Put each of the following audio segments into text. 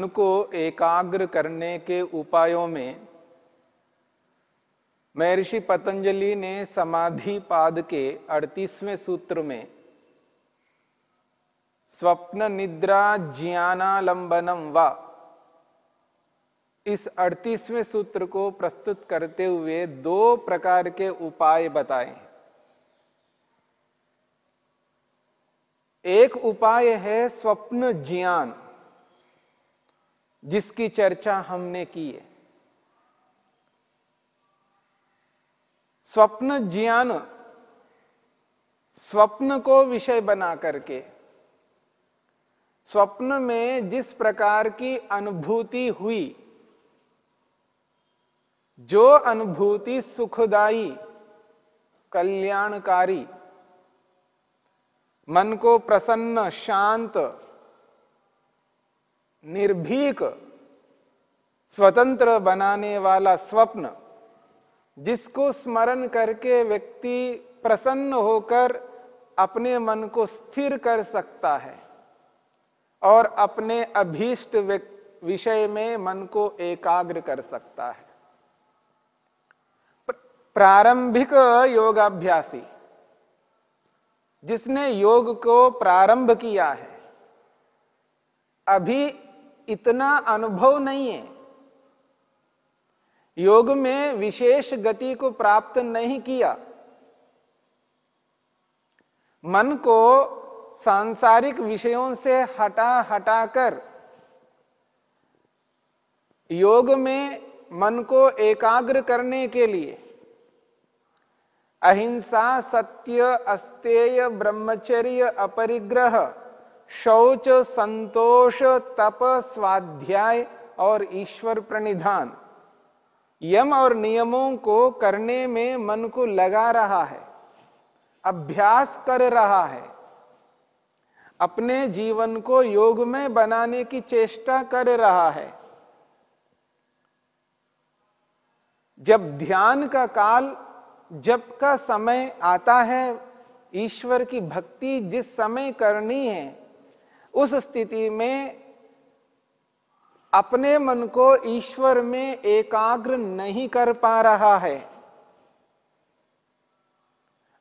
मन को एकाग्र करने के उपायों में, महर्षि पतंजलि ने समाधि पाद के 38वें सूत्र में, स्वप्न निद्रा ज्ञानालंबनम व, इस 38वें सूत्र को प्रस्तुत करते हुए दो प्रकार के उपाय बताए। एक उपाय है स्वप्न ज्ञान। जिसकी चर्चा हमने की है। स्वप्न ज्ञान स्वप्न को विषय बना करके, स्वप्न में जिस प्रकार की अनुभूति हुई, जो अनुभूति सुखदाई कल्याणकारी, मन को प्रसन्न, शांत निर्भीक, स्वतंत्र बनाने वाला स्वप्न, जिसको स्मरण करके व्यक्ति प्रसन्न होकर अपने मन को स्थिर कर सकता है और अपने अभीष्ट विषय में मन को एकाग्र कर सकता है। प्रारंभिक योगाभ्यासी, जिसने योग को प्रारंभ किया है, अभी इतना अनुभव नहीं है। योग में विशेष गति को प्राप्त नहीं किया। मन को सांसारिक विषयों से हटा हटाकर योग में मन को एकाग्र करने के लिए अहिंसा सत्य अस्तेय ब्रह्मचर्य अपरिग्रह शौच, संतोष, तप, स्वाध्याय और ईश्वर प्रणिधान। यम और नियमों को करने में मन को लगा रहा है, अभ्यास कर रहा है। अपने जीवन को योग में बनाने की चेष्टा कर रहा है। जब ध्यान का काल जब का समय आता है, ईश्वर की भक्ति जिस समय करनी है उस स्थिति में अपने मन को ईश्वर में एकाग्र नहीं कर पा रहा है।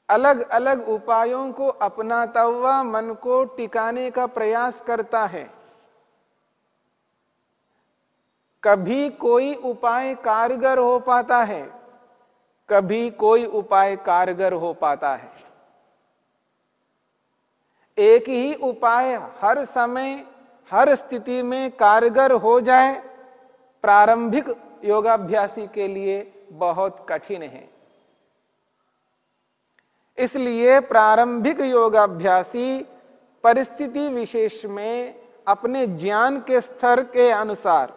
अलग अलग उपायों को अपनाता हुआ मन को टिकाने का प्रयास करता है। कभी कोई उपाय कारगर हो पाता है, कभी कोई उपाय कारगर हो पाता है। एक ही उपाय हर समय, हर स्थिति में कारगर हो जाए, प्रारंभिक योगाभ्यासी के लिए बहुत कठिन है। इसलिए प्रारंभिक योगाभ्यासी परिस्थिति विशेष में अपने ज्ञान के स्तर के अनुसार,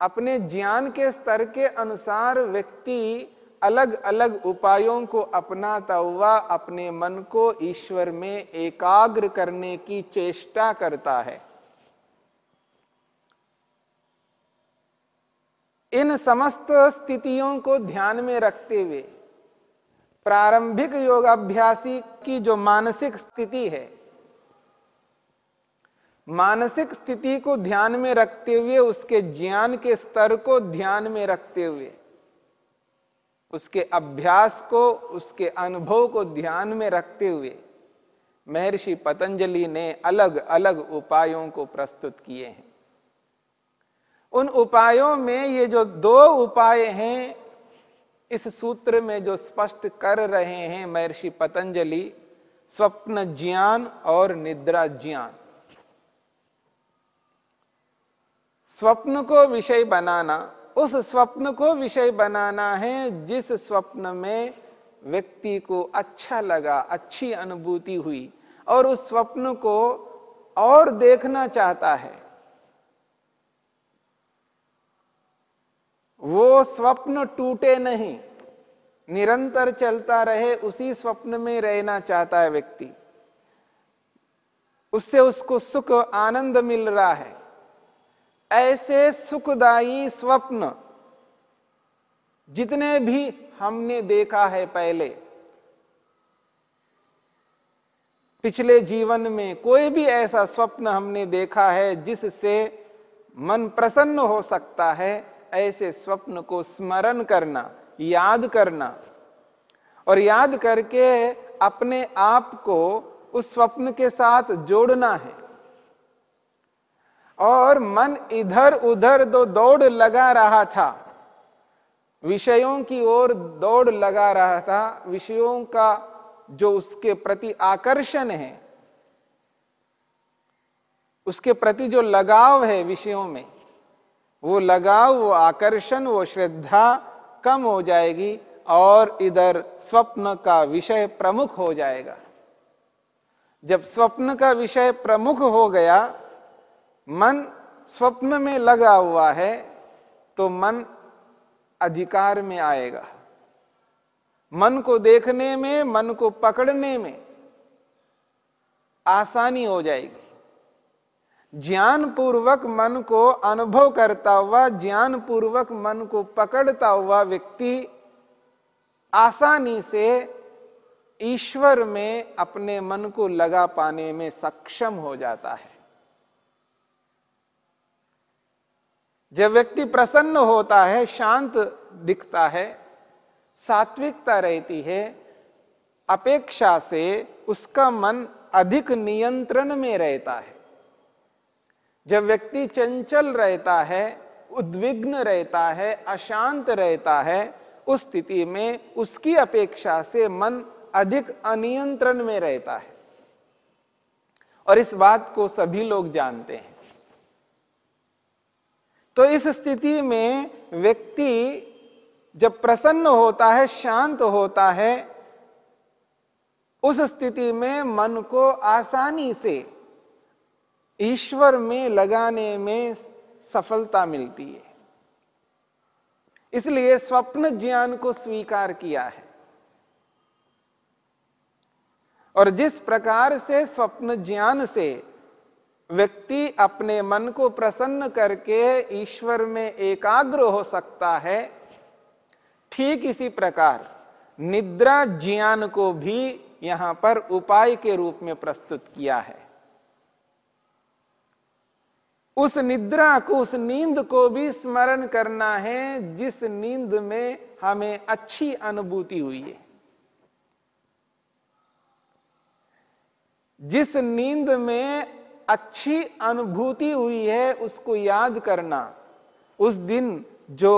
अपने ज्ञान के स्तर के अनुसार व्यक्ति अलग अलग उपायों को अपनाता हुआ अपने मन को ईश्वर में एकाग्र करने की चेष्टा करता है। इन समस्त स्थितियों को ध्यान में रखते हुए प्रारंभिक योगाभ्यासी की जो मानसिक स्थिति है, मानसिक स्थिति को ध्यान में रखते हुए उसके ज्ञान के स्तर को ध्यान में रखते हुए उसके अभ्यास को, उसके अनुभव को ध्यान में रखते हुए महर्षि पतंजलि ने अलग अलग उपायों को प्रस्तुत किए हैं। उन उपायों में ये जो दो उपाय हैं, इस सूत्र में जो स्पष्ट कर रहे हैं महर्षि पतंजलि, स्वप्न ज्ञान और निद्रा ज्ञान। स्वप्न को विषय बनाना उस स्वप्न को विषय बनाना है, जिस स्वप्न में व्यक्ति को अच्छा लगा, अच्छी अनुभूति हुई, और उस स्वप्न को और देखना चाहता है। वो स्वप्न टूटे नहीं, निरंतर चलता रहे, उसी स्वप्न में रहना चाहता है व्यक्ति। उससे उसको सुख, आनंद मिल रहा है। ऐसे सुखदायी स्वप्न जितने भी हमने देखा है पहले, पिछले जीवन में कोई भी ऐसा स्वप्न हमने देखा है जिससे मन प्रसन्न हो सकता है, ऐसे स्वप्न को स्मरण करना, याद करना। और याद करके अपने आप को उस स्वप्न के साथ जोड़ना है। और मन इधर उधर दो दौड़ लगा रहा था। विषयों की ओर दौड़ लगा रहा था। विषयों का जो उसके प्रति आकर्षण है, उसके प्रति जो लगाव है विषयों में, वो लगाव, वो आकर्षण, वो श्रद्धा कम हो जाएगी और इधर स्वप्न का विषय प्रमुख हो जाएगा। जब स्वप्न का विषय प्रमुख हो गया मन स्वप्न में लगा हुआ है तो मन अधिकार में आएगा। मन को देखने में, मन को पकड़ने में आसानी हो जाएगी। ज्ञान पूर्वक मन को अनुभव करता हुआ ज्ञान पूर्वक मन को पकड़ता हुआ व्यक्ति आसानी से ईश्वर में अपने मन को लगा पाने में सक्षम हो जाता है। जब व्यक्ति प्रसन्न होता है, शांत दिखता है, सात्विकता रहती है, अपेक्षा से उसका मन अधिक नियंत्रण में रहता है। जब व्यक्ति चंचल रहता है, उद्विग्न रहता है, अशांत रहता है, उस स्थिति में उसकी अपेक्षा से मन अधिक अनियंत्रण में रहता है। और इस बात को सभी लोग जानते हैं। तो इस स्थिति में व्यक्ति जब प्रसन्न होता है, शांत होता है, उस स्थिति में मन को आसानी से ईश्वर में लगाने में सफलता मिलती है। इसलिए स्वप्न ज्ञान को स्वीकार किया है। और जिस प्रकार से स्वप्न ज्ञान से व्यक्ति अपने मन को प्रसन्न करके ईश्वर में एकाग्र हो सकता है, ठीक इसी प्रकार निद्रा ज्ञान को भी यहाँ पर उपाय के रूप में प्रस्तुत किया है। उस निद्रा को, उस नींद को भी स्मरण करना है जिस नींद में हमें अच्छी अनुभूति हुई है। जिस नींद में अच्छी अनुभूति हुई है उसको याद करना। उस दिन जो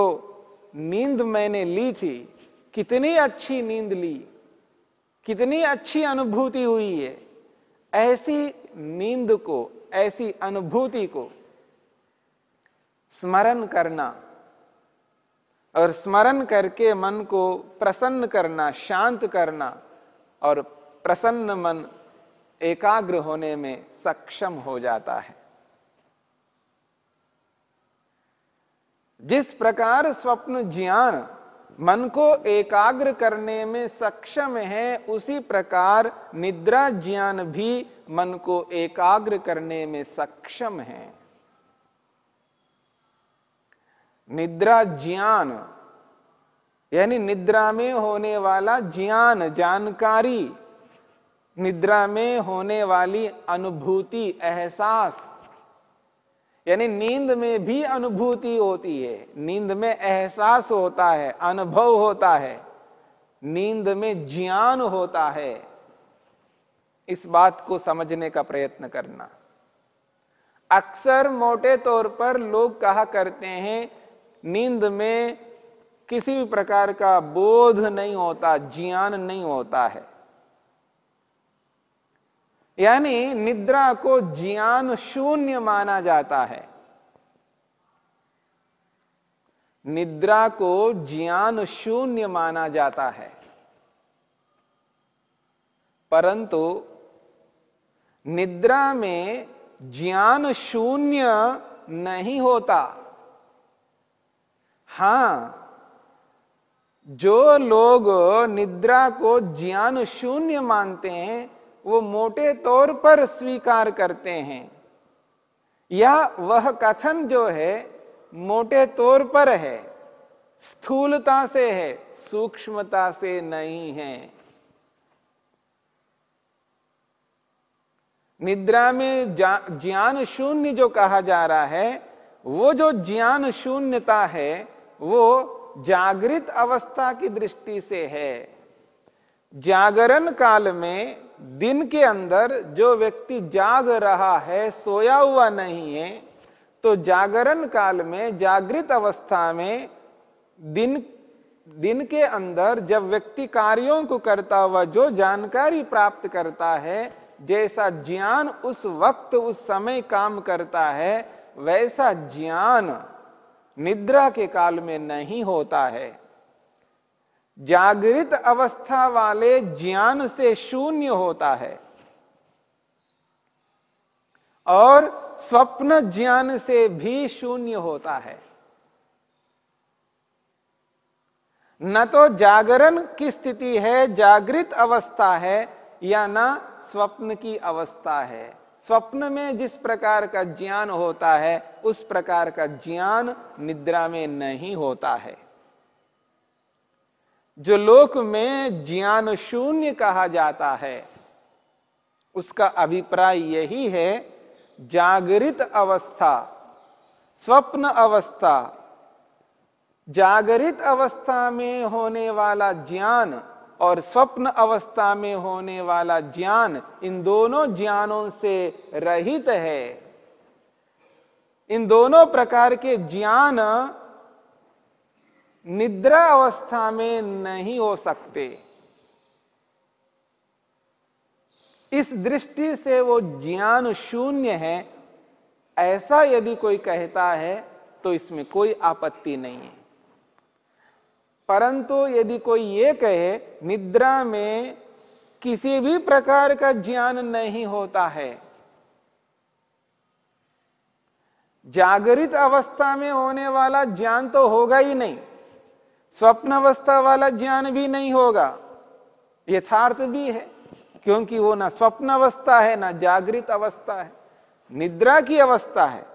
नींद मैंने ली थी, कितनी अच्छी नींद ली, कितनी अच्छी अनुभूति हुई है, ऐसी नींद को, ऐसी अनुभूति को स्मरण करना और स्मरण करके मन को प्रसन्न करना, शांत करना और प्रसन्न मन एकाग्र होने में सक्षम हो जाता है। जिस प्रकार स्वप्न ज्ञान मन को एकाग्र करने में सक्षम है, उसी प्रकार निद्रा ज्ञान भी मन को एकाग्र करने में सक्षम है। निद्रा ज्ञान, यानी निद्रा में होने वाला ज्ञान, जानकारी निद्रा में होने वाली अनुभूति, एहसास, यानी नींद में भी अनुभूति होती है। नींद में एहसास होता है, अनुभव होता है, नींद में ज्ञान होता है। इस बात को समझने का प्रयत्न करना। अक्सर मोटे तौर पर लोग कहा करते हैं, नींद में किसी भी प्रकार का बोध नहीं होता, ज्ञान नहीं होता है। यानी निद्रा को ज्ञान शून्य माना जाता है। निद्रा को ज्ञान शून्य माना जाता है। परंतु निद्रा में ज्ञान शून्य नहीं होता। हाँ, जो लोग निद्रा को ज्ञान शून्य मानते हैं वो मोटे तौर पर स्वीकार करते हैं। या वह कथन जो है, मोटे तौर पर है, स्थूलता से है, सूक्ष्मता से नहीं है। निद्रा में ज्ञान शून्य जो कहा जा रहा है, वो जो ज्ञान शून्यता है, वो जागृत अवस्था की दृष्टि से है। जागरण काल में दिन के अंदर जो व्यक्ति जाग रहा है, सोया हुआ नहीं है तो जागरण काल में, जागृत अवस्था में, दिन दिन के अंदर जब व्यक्ति कार्यों को करता हुआ, जो जानकारी प्राप्त करता है, जैसा ज्ञान उस वक्त, उस समय काम करता है, वैसा ज्ञान निद्रा के काल में नहीं होता है। जागृत अवस्था वाले ज्ञान से शून्य होता है। और स्वप्न ज्ञान से भी शून्य होता है। न तो जागरण की स्थिति है, जागृत अवस्था है, या ना स्वप्न की अवस्था है। स्वप्न में जिस प्रकार का ज्ञान होता है, उस प्रकार का ज्ञान निद्रा में नहीं होता है। जो लोक में ज्ञान शून्य कहा जाता है, उसका अभिप्राय यही है, जागृत अवस्था, स्वप्न अवस्था। जागृत अवस्था में होने वाला ज्ञान और स्वप्न अवस्था में होने वाला ज्ञान इन दोनों ज्ञानों से रहित है। इन दोनों प्रकार के ज्ञान निद्रा अवस्था में नहीं हो सकते। इस दृष्टि से वो ज्ञान शून्य है। ऐसा यदि कोई कहता है तो इसमें कोई आपत्ति नहीं है। परंतु यदि कोई ये कहे, निद्रा में किसी भी प्रकार का ज्ञान नहीं होता है। जागृत अवस्था में होने वाला ज्ञान तो होगा ही नहीं। स्वप्न अवस्था वाला ज्ञान भी नहीं होगा। यथार्थ भी है, क्योंकि वो ना स्वप्न अवस्था है, ना जागृत अवस्था है, निद्रा की अवस्था है।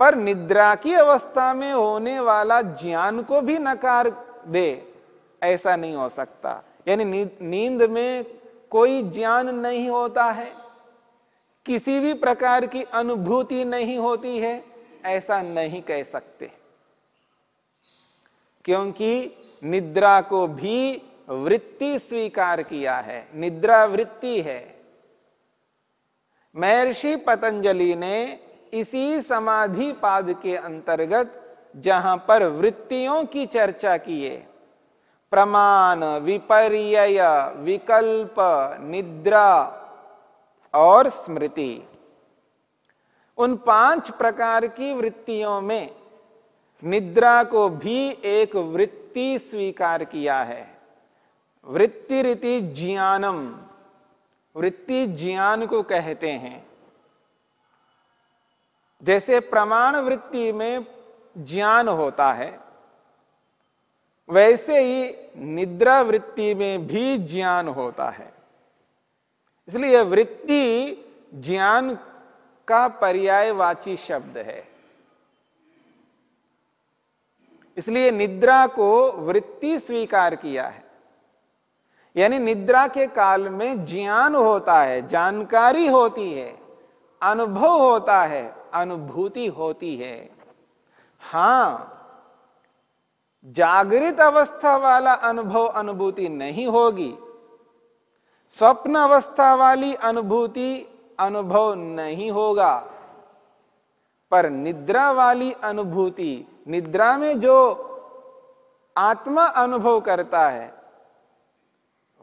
पर निद्रा की अवस्था में होने वाला ज्ञान को भी नकार दे, ऐसा नहीं हो सकता। यानी नींद में कोई ज्ञान नहीं होता है, किसी भी प्रकार की अनुभूति नहीं होती है, ऐसा नहीं कह सकते। क्योंकि निद्रा को भी वृत्ति स्वीकार किया है, निद्रा वृत्ति है। महर्षि पतंजलि ने इसी समाधि पाद के अंतर्गत जहाँ पर वृत्तियों की चर्चा किए प्रमाण विपर्य विकल्प, निद्रा और स्मृति, उन पाँच प्रकार की वृत्तियों में निद्रा को भी एक वृत्ति स्वीकार किया है। वृत्ति रीति ज्ञानम। वृत्ति ज्ञान को कहते हैं। जैसे प्रमाण वृत्ति में ज्ञान होता है, वैसे ही निद्रा वृत्ति में भी ज्ञान होता है। इसलिए वृत्ति ज्ञान का पर्यायवाची शब्द है। इसलिए निद्रा को वृत्ति स्वीकार किया है। यानी निद्रा के काल में ज्ञान होता है, जानकारी होती है, अनुभव होता है, अनुभूति होती है। हाँ, जागृत अवस्था वाला अनुभव अनुभूति नहीं होगी। स्वप्न अवस्था वाली अनुभूति अनुभव नहीं होगा। पर निद्रा वाली अनुभूति, निद्रा में जो आत्मा अनुभव करता है,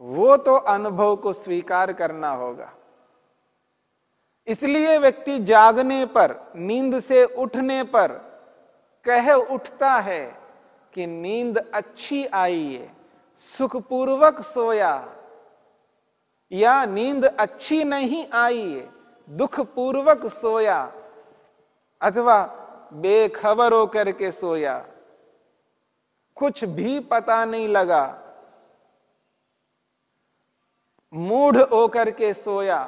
वो तो अनुभव को स्वीकार करना होगा। इसलिए व्यक्ति जागने पर, नींद से उठने पर, कह उठता है कि नींद अच्छी आई है, सुखपूर्वक सोया, या नींद अच्छी नहीं आई है, दुखपूर्वक सोया अथवा बेखबर होकर के सोया। कुछ भी पता नहीं लगा। मूढ़ होकर के सोया।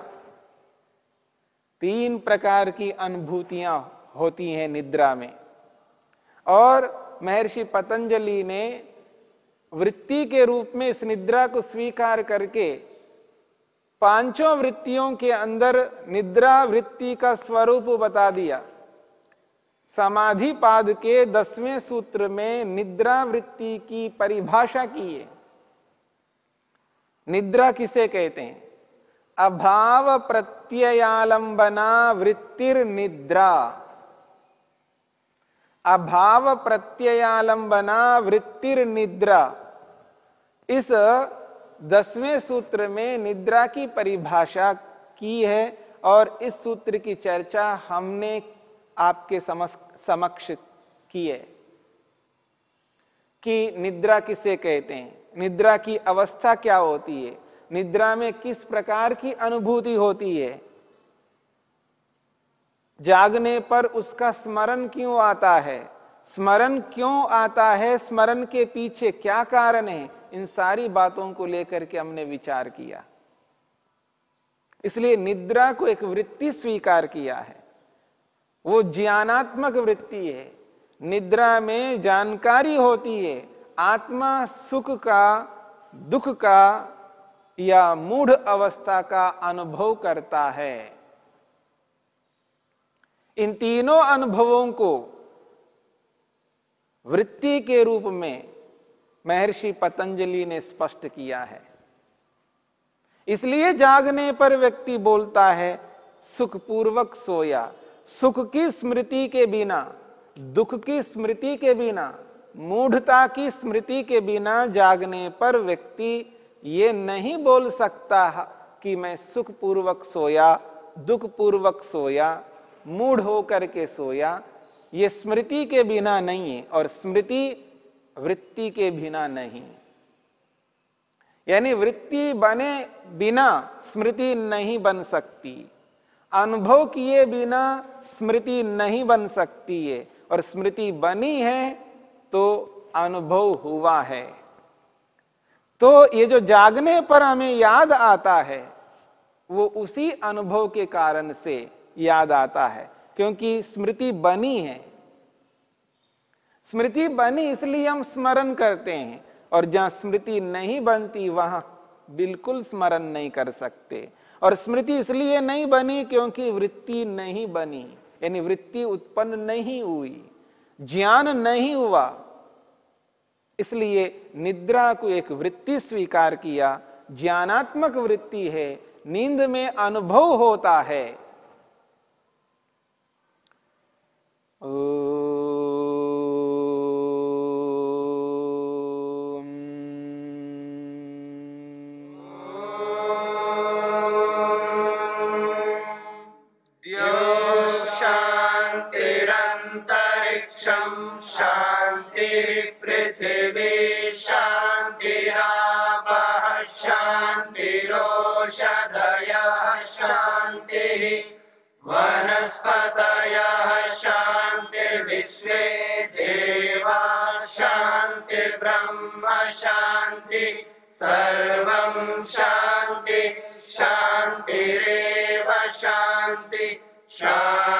तीन प्रकार की अनुभूतियाँ होती हैं निद्रा में। और महर्षि पतंजलि ने वृत्ति के रूप में इस निद्रा को स्वीकार करके पाँचों वृत्तियों के अंदर निद्रा वृत्ति का स्वरूप बता दिया। समाधि पाद के दसवें सूत्र में निद्रा वृत्ति की परिभाषा की है। निद्रा किसे कहते हैं? अभाव प्रत्ययालंबना वृत्तिर निद्रा। अभाव प्रत्ययालंबना वृत्तिर निद्रा। इस दसवें सूत्र में निद्रा की परिभाषा की है और इस सूत्र की चर्चा हमने आपके समक्ष की किए। कि निद्रा किसे कहते हैं? निद्रा की अवस्था क्या होती है? निद्रा में किस प्रकार की अनुभूति होती है? जागने पर उसका स्मरण क्यों आता है? स्मरण क्यों आता है? स्मरण के पीछे क्या कारण है? इन सारी बातों को लेकर के हमने विचार किया। इसलिए निद्रा को एक वृत्ति स्वीकार किया है। वो ज्ञानात्मक वृत्ति है। निद्रा में जानकारी होती है। आत्मा सुख का, दुख का या मूढ़ अवस्था का अनुभव करता है। इन तीनों अनुभवों को वृत्ति के रूप में महर्षि पतंजलि ने स्पष्ट किया है। इसलिए जागने पर व्यक्ति बोलता है, सुखपूर्वक सोया। सुख की स्मृति के बिना, दुख की स्मृति के बिना, मूढ़ता की स्मृति के बिना जागने पर व्यक्ति ये नहीं बोल सकता कि मैं सुखपूर्वक सोया, दुखपूर्वक सोया, मूढ़ होकर के सोया। ये स्मृति के बिना नहीं है और स्मृति वृत्ति के बिना नहीं। यानी वृत्ति बने बिना स्मृति नहीं बन सकती। अनुभव किए बिना स्मृति नहीं बन सकती है। और स्मृति बनी है तो अनुभव हुआ है। तो ये जो जागने पर हमें याद आता है, वो उसी अनुभव के कारण से याद आता है, क्योंकि स्मृति बनी है। स्मृति बनी इसलिए हम स्मरण करते हैं, और जहाँ स्मृति नहीं बनती, वहाँ बिल्कुल स्मरण नहीं कर सकते। और स्मृति इसलिए नहीं बनी क्योंकि वृत्ति नहीं बनी। यानी वृत्ति उत्पन्न नहीं हुई, ज्ञान नहीं हुआ, इसलिए निद्रा को एक वृत्ति स्वीकार किया, ज्ञानात्मक वृत्ति है, नींद में अनुभव होता है। ओ... Shine.